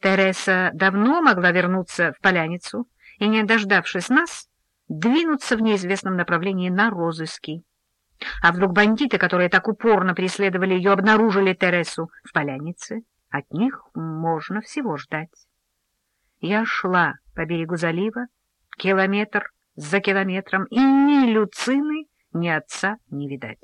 Тереса давно могла вернуться в Поляницу и, не дождавшись нас, двинуться в неизвестном направлении на розыски. А вдруг бандиты, которые так упорно преследовали ее, обнаружили Тересу в Полянице? От них можно всего ждать. Я шла по берегу залива, километр за километром, и ни Люцины, ни отца не видать.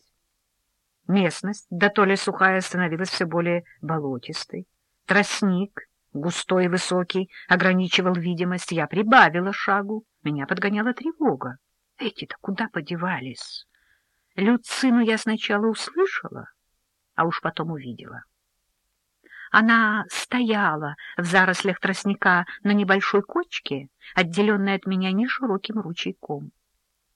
Местность, да то ли сухая, становилась все более болотистой. Тростник, густой и высокий, ограничивал видимость. Я прибавила шагу. Меня подгоняла тревога. Эти-то куда подевались? Люцину я сначала услышала, а уж потом увидела. Она стояла в зарослях тростника на небольшой кочке, отделенной от меня нешироким ручейком.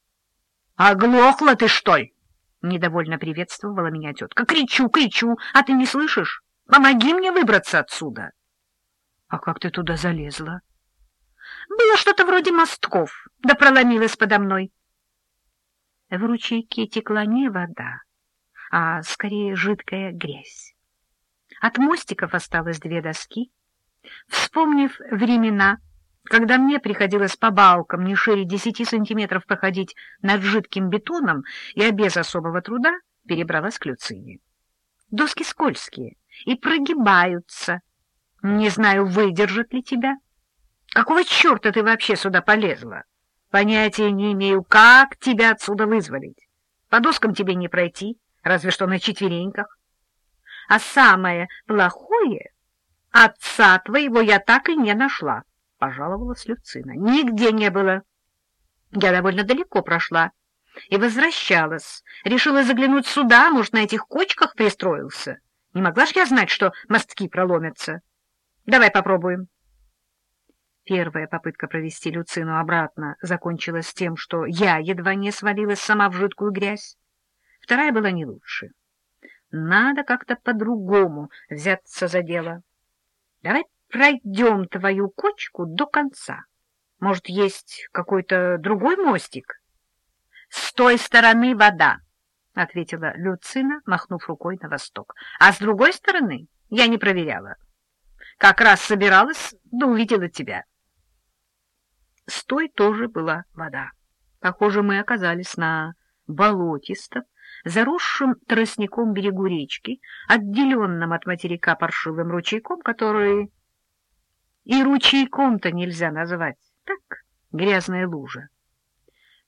— Оглохла ты, что ли? — недовольно приветствовала меня тетка. — Кричу, кричу, а ты не слышишь? Помоги мне выбраться отсюда. — А как ты туда залезла? — Было что-то вроде мостков, да проломилась подо мной. В ручейке текла не вода, а скорее жидкая грязь. От мостиков осталось две доски. Вспомнив времена, когда мне приходилось по балкам не шире десяти сантиметров проходить над жидким бетоном, я без особого труда перебралась к Люцине. Доски скользкие и прогибаются. Не знаю, выдержат ли тебя. Какого черта ты вообще сюда полезла? Понятия не имею, как тебя отсюда вызволить. По доскам тебе не пройти, разве что на четвереньках. А самое плохое, отца твоего я так и не нашла. — пожаловалась Люцина. — Нигде не было. Я довольно далеко прошла и возвращалась. Решила заглянуть сюда, может, на этих кочках пристроился. Не могла ж я знать, что мостки проломятся. Давай попробуем. Первая попытка провести Люцину обратно закончилась тем, что я едва не свалилась сама в жидкую грязь. Вторая была не лучше. Надо как-то по-другому взяться за дело. Давай пройдем твою кочку до конца. Может, есть какой-то другой мостик? — С той стороны вода, — ответила Люцина, махнув рукой на восток. — А с другой стороны я не проверяла. Как раз собиралась, да увидела тебя. С той тоже была вода. Похоже, мы оказались на болотистом, заросшем тростником берегу речки, отделенном от материка паршивым ручейком, который и ручейком-то нельзя назвать. Так, грязная лужа.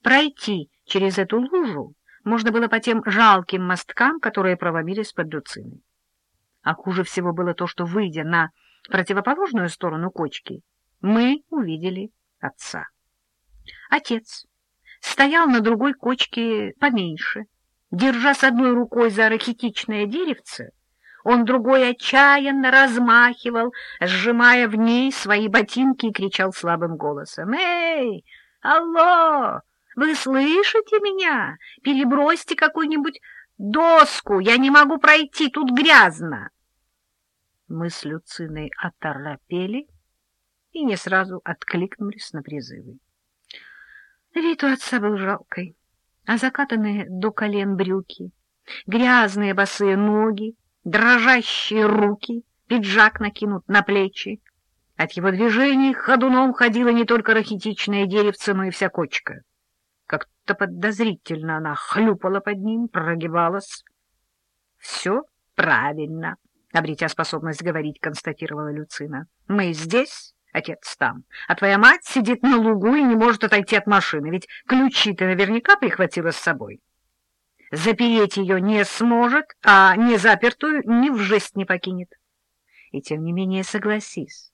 Пройти через эту лужу можно было по тем жалким мосткам, которые проломились под Люциной. А хуже всего было то, что, выйдя на противоположную сторону кочки, мы увидели отца. Отец стоял на другой кочке поменьше, держа с одной рукой за рахитичное деревце, он другой отчаянно размахивал, сжимая в ней свои ботинки и кричал слабым голосом. «Эй, алло, вы слышите меня? Перебросьте какую-нибудь доску, я не могу пройти, тут грязно!» Мы с Люциной оторопели и не сразу откликнулись на призывы. Вид у отца был жалкой, а закатанные до колен брюки, грязные босые ноги, дрожащие руки, пиджак накинут на плечи. От его движений ходуном ходила не только рахитичное деревце, но и вся кочка. Как-то подозрительно она хлюпала под ним, прогибалась. — Все правильно, — обретя способность говорить, констатировала Люцина. — Мы здесь, отец там, а твоя мать сидит на лугу и не может отойти от машины, ведь ключи ты наверняка прихватила с собой. — запереть ее не сможет, а незапертую ни в жесть не покинет. И тем не менее согласись.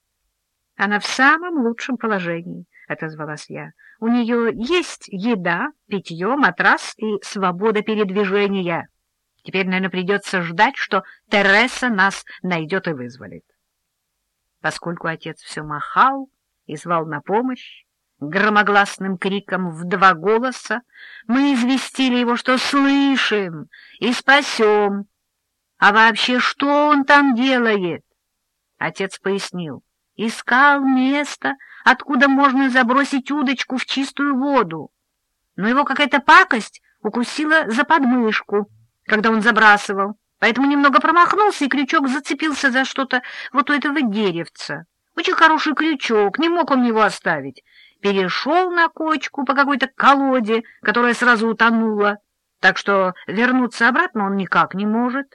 Она в самом лучшем положении, — отозвалась я. У нее есть еда, питье, матрас и свобода передвижения. Теперь, наверное, придется ждать, что Тереса нас найдет и вызволит. Поскольку отец все махал и звал на помощь, Громогласным криком в два голоса мы известили его, что слышим и спасем. А вообще, что он там делает? Отец пояснил. Искал место, откуда можно забросить удочку в чистую воду. Но его какая-то пакость укусила за подмышку, когда он забрасывал. Поэтому немного промахнулся, и крючок зацепился за что-то вот у этого деревца. Очень хороший крючок, не мог он его оставить. Перешел на кочку по какой-то колоде, которая сразу утонула, так что вернуться обратно он никак не может.